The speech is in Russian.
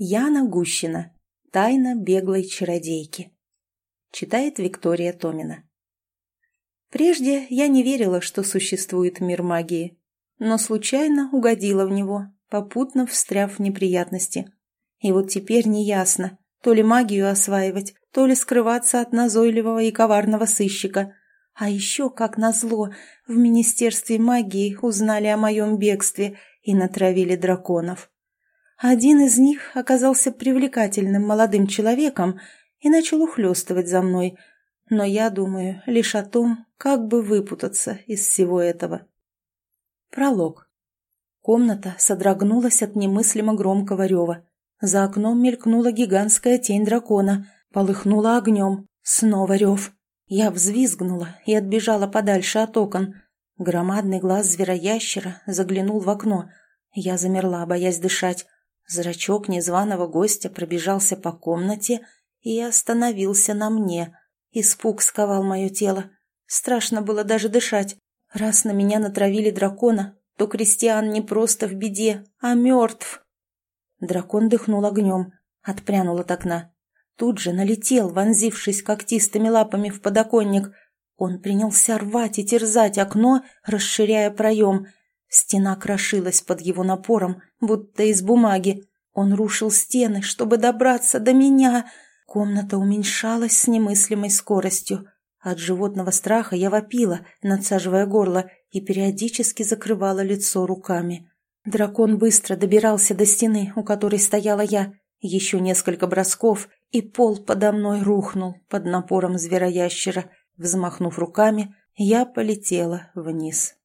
Яна Гущина. Тайна беглой чародейки. Читает Виктория Томина. Прежде я не верила, что существует мир магии, но случайно угодила в него, попутно встряв в неприятности. И вот теперь неясно, то ли магию осваивать, то ли скрываться от назойливого и коварного сыщика. А еще, как назло, в Министерстве магии узнали о моем бегстве и натравили драконов. Один из них оказался привлекательным молодым человеком и начал ухлёстывать за мной, но я думаю лишь о том, как бы выпутаться из всего этого. Пролог. Комната содрогнулась от немыслимо громкого рева. За окном мелькнула гигантская тень дракона, полыхнула огнем. Снова рев. Я взвизгнула и отбежала подальше от окон. Громадный глаз звероящера заглянул в окно. Я замерла, боясь дышать. Зрачок незваного гостя пробежался по комнате и остановился на мне. Испуг сковал мое тело. Страшно было даже дышать. Раз на меня натравили дракона, то Кристиан не просто в беде, а мертв. Дракон дыхнул огнем, отпрянул от окна. Тут же налетел, вонзившись когтистыми лапами в подоконник. Он принялся рвать и терзать окно, расширяя проем — Стена крошилась под его напором, будто из бумаги. Он рушил стены, чтобы добраться до меня. Комната уменьшалась с немыслимой скоростью. От животного страха я вопила, надсаживая горло, и периодически закрывала лицо руками. Дракон быстро добирался до стены, у которой стояла я. Еще несколько бросков, и пол подо мной рухнул под напором звероящера. Взмахнув руками, я полетела вниз.